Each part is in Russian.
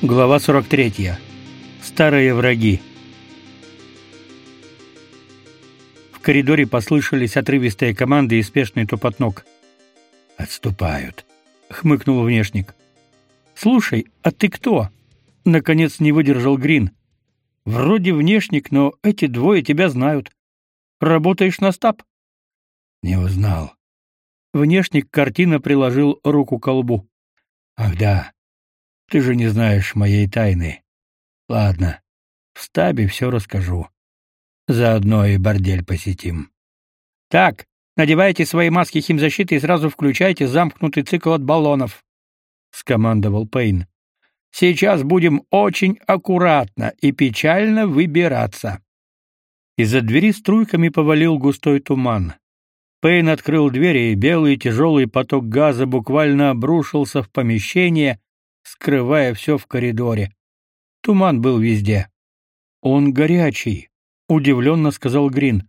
Глава 43. Старые враги. В коридоре послышались отрывистые команды и спешный топот ног. Отступают, хмыкнул внешник. Слушай, а ты кто? наконец не выдержал Грин. Вроде внешник, но эти двое тебя знают. Работаешь на стаб? Не узнал. Внешник картина приложил руку к колбу. Ах да. Ты же не знаешь моей тайны. Ладно. В стабе все расскажу. Заодно и бордель посетим. Так, надевайте свои маски химзащиты и сразу включайте замкнутый цикл от баллонов, скомандовал Пейн. Сейчас будем очень аккуратно и печально выбираться. Из-за двери струйками повалил густой туман. Пейн открыл дверь, и белый тяжелый поток газа буквально обрушился в помещение, скрывая все в коридоре. Туман был везде. Он горячий, удивленно сказал Грин.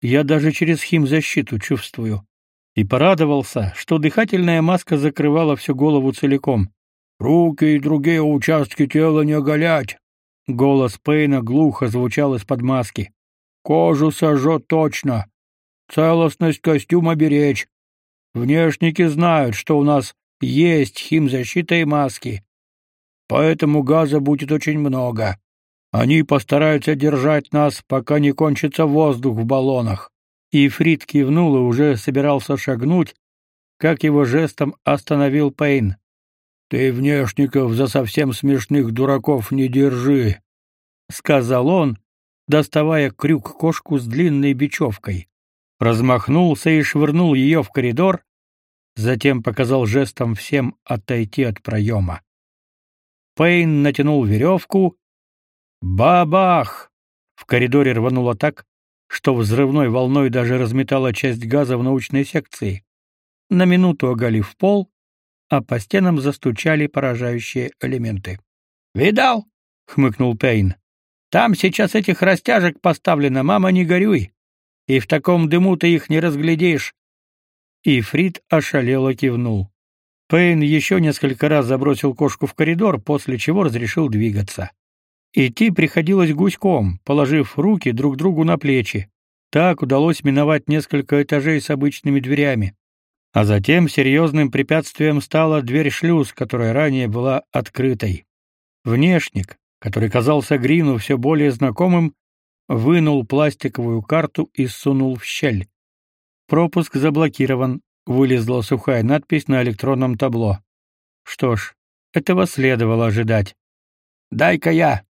Я даже через химзащиту чувствую. И порадовался, что дыхательная маска закрывала всю голову целиком. Руки и другие участки тела не оголять. Голос Пейна глухо звучал из-под маски. Кожу сожжет точно. Целостность костюма беречь. Внешники знают, что у нас есть химзащита и маски. Поэтому газа будет очень много. Они постараются держать нас, пока не кончится воздух в баллонах. И Фрид кивнул и уже собирался шагнуть, как его жестом остановил Пейн. Ты внешников за совсем смешных дураков не держи, сказал он, доставая крюк-кошку с длинной бечевкой. Размахнулся и швырнул ее в коридор, затем показал жестом всем отойти от проема. Пейн натянул веревку. Бабах! В коридоре рвануло так, что взрывной волной даже разметала часть газа в научной секции. На минуту оголив пол, а по стенам застучали поражающие элементы. «Видал?» — хмыкнул Пейн. «Там сейчас этих растяжек поставлено, мама, не горюй. И в таком дыму ты их не разглядишь». И Фрид ошалело кивнул. Пейн еще несколько раз забросил кошку в коридор, после чего разрешил двигаться. Идти приходилось гуськом, положив руки друг другу на плечи. Так удалось миновать несколько этажей с обычными дверями. А затем серьезным препятствием стала дверь-шлюз, которая ранее была открытой. Внешник, который казался Грину все более знакомым, вынул пластиковую карту и сунул в щель. Пропуск заблокирован, вылезла сухая надпись на электронном табло. Что ж, этого следовало ожидать. «Дай-ка я!»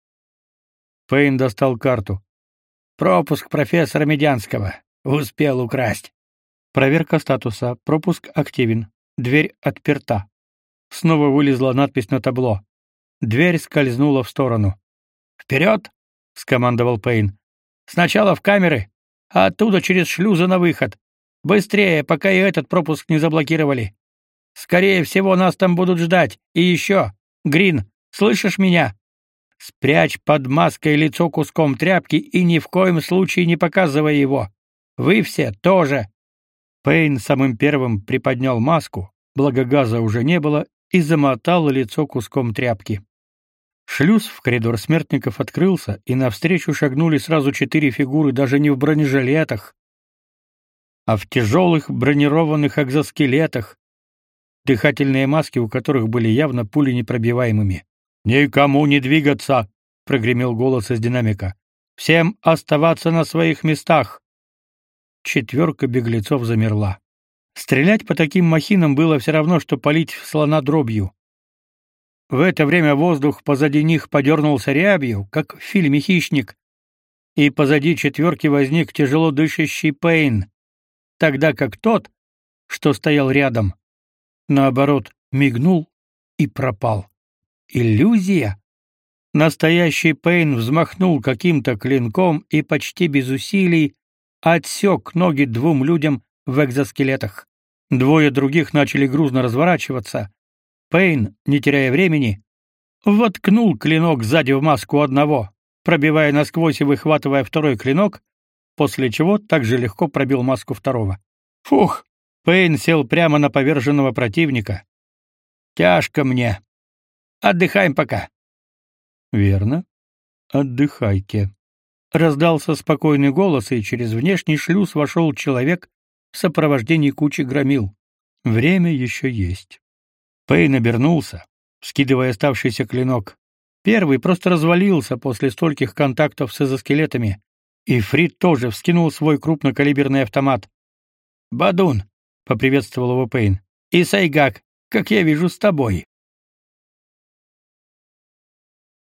Пейн достал карту. «Пропуск профессора Медянского. Успел украсть». Проверка статуса. Пропуск активен. Дверь отперта. Снова вылезла надпись на табло. Дверь скользнула в сторону. «Вперед!» — скомандовал Пейн. «Сначала в камеры, а оттуда через шлюзы на выход. Быстрее, пока и этот пропуск не заблокировали. Скорее всего, нас там будут ждать. И еще, Грин, слышишь меня? Спрячь под маской лицо куском тряпки и ни в коем случае не показывай его. Вы все тоже. Пейн самым первым приподнял маску, благо газа уже не было, и замотал лицо куском тряпки. Шлюз в коридор смертников открылся, и навстречу шагнули сразу четыре фигуры даже не в бронежилетах, а в тяжелых бронированных экзоскелетах, дыхательные маски у которых были явно пуленепробиваемыми. «Никому не двигаться!» — прогремел голос из динамика. «Всем оставаться на своих местах!» четверка беглецов замерла. Стрелять по таким махинам было все равно, что палить в слона дробью. В это время воздух позади них подернулся рябью, как в фильме «Хищник», и позади четверки возник тяжело дышащий Пейн, тогда как тот, что стоял рядом, наоборот, мигнул и пропал. Иллюзия? Настоящий Пейн взмахнул каким-то клинком и почти без усилий отсек ноги двум людям в экзоскелетах. Двое других начали грузно разворачиваться. Пейн, не теряя времени, воткнул клинок сзади в маску одного, пробивая насквозь и выхватывая второй клинок, после чего также легко пробил маску второго. Фух! Пейн сел прямо на поверженного противника. Тяжко мне. Отдыхаем пока. Верно. Отдыхайте. Раздался спокойный голос, и через внешний шлюз вошел человек в сопровождении кучи громил. Время еще есть. Пейн обернулся, скидывая оставшийся клинок. Первый просто развалился после стольких контактов с изоскелетами, и Фрид тоже вскинул свой крупнокалиберный автомат. «Бадун!» — поприветствовал его Пейн. «И Сайгак, как я вижу, с тобой!»